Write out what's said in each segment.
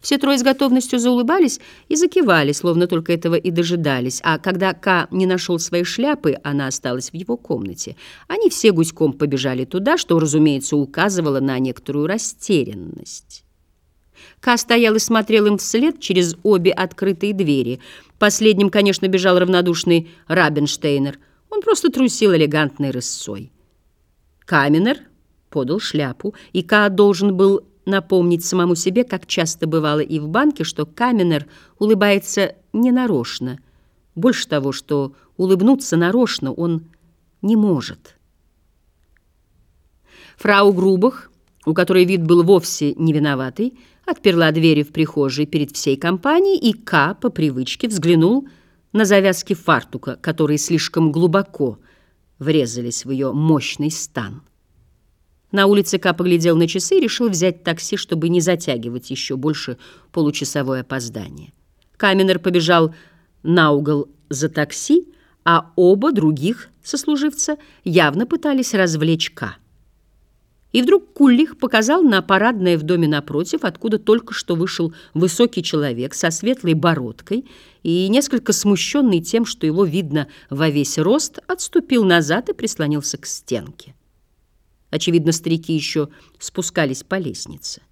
Все трое с готовностью заулыбались и закивали, словно только этого и дожидались. А когда Ка не нашел своей шляпы, она осталась в его комнате. Они все гуськом побежали туда, что, разумеется, указывало на некоторую растерянность. Ка стоял и смотрел им вслед через обе открытые двери. Последним, конечно, бежал равнодушный Рабинштейнер. Он просто трусил элегантной рысцой. Каменер подал шляпу, и Ка должен был напомнить самому себе, как часто бывало и в банке, что Каменер улыбается ненарочно. Больше того, что улыбнуться нарочно он не может. Фрау Грубах, у которой вид был вовсе не виноватый, отперла двери в прихожей перед всей компанией, и К по привычке взглянул на завязки фартука, которые слишком глубоко врезались в ее мощный стан. На улице Ка поглядел на часы и решил взять такси, чтобы не затягивать еще больше получасовое опоздание. Каменер побежал на угол за такси, а оба других сослуживца явно пытались развлечь Ка. И вдруг Куллих показал на парадное в доме напротив, откуда только что вышел высокий человек со светлой бородкой и, несколько смущенный тем, что его видно во весь рост, отступил назад и прислонился к стенке. Очевидно, старики еще спускались по лестнице.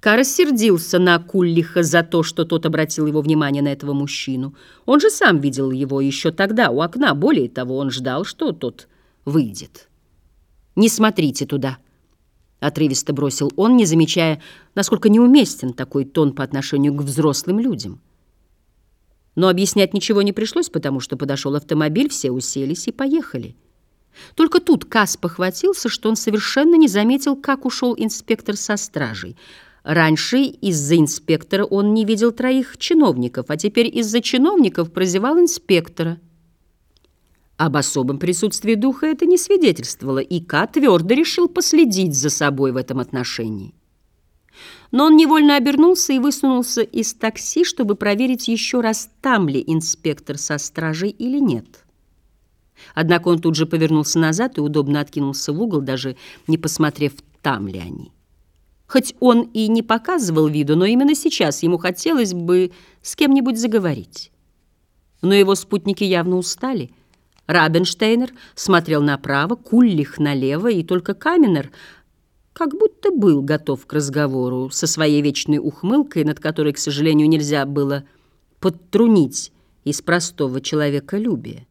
Кара сердился на Куллиха за то, что тот обратил его внимание на этого мужчину. Он же сам видел его еще тогда у окна. Более того, он ждал, что тот выйдет. «Не смотрите туда», — отрывисто бросил он, не замечая, насколько неуместен такой тон по отношению к взрослым людям. Но объяснять ничего не пришлось, потому что подошел автомобиль, все уселись и поехали. Только тут Кас похватился, что он совершенно не заметил, как ушел инспектор со стражей. Раньше из-за инспектора он не видел троих чиновников, а теперь из-за чиновников прозевал инспектора. Об особом присутствии духа это не свидетельствовало, и Ка твердо решил последить за собой в этом отношении. Но он невольно обернулся и высунулся из такси, чтобы проверить еще раз, там ли инспектор со стражей или нет. Однако он тут же повернулся назад и удобно откинулся в угол, даже не посмотрев, там ли они. Хоть он и не показывал виду, но именно сейчас ему хотелось бы с кем-нибудь заговорить. Но его спутники явно устали. Рабенштейнер смотрел направо, Куллих налево, и только Каменер как будто был готов к разговору со своей вечной ухмылкой, над которой, к сожалению, нельзя было подтрунить из простого человеколюбия.